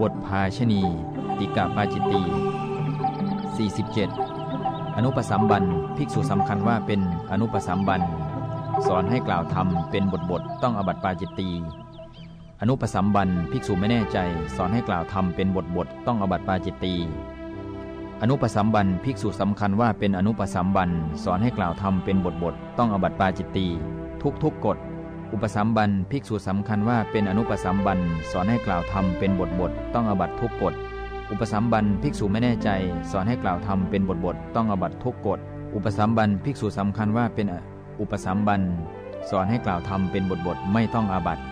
บทภาชณีติกาปาจิตตี 47 อนุปสัมบันภิกษุสำคัญว่าเป็นอนุปสัมบันสอนให้กล่าวธรรมเป็นบทบทต้องอบัติปาจิตตีอนุปสัมบันภิกษุไม่แน่ใจ สอนให้กล่าวธรรมเป็นบทบทต้องอบัติปาจิตตีอนุปสัมบันภิกษุสำคัญว่าเป็นอนุปสัมบันสอนให้กล่าวธรรมเป็นบทบทต้องอบัติปาจิตตีทุกทุกกฎ อุปสัมบันภิกษุสำคัญว่าเป็นอนุปสัมบันสอนให้กล่าวธรรมเป็นบทบทต้องอบัตทุกกฎ อุปสัมบันภิกษุไม่แน่ใจ สอนให้กล่าวธรรมเป็นบทบทต้องอบัตทุกกฎ อุปสัมบันภิกษุสำคัญว่าเป็นอุปสัมบันสอนให้กล่าวธรรมเป็นบทบทไม่ต้องอาบัติ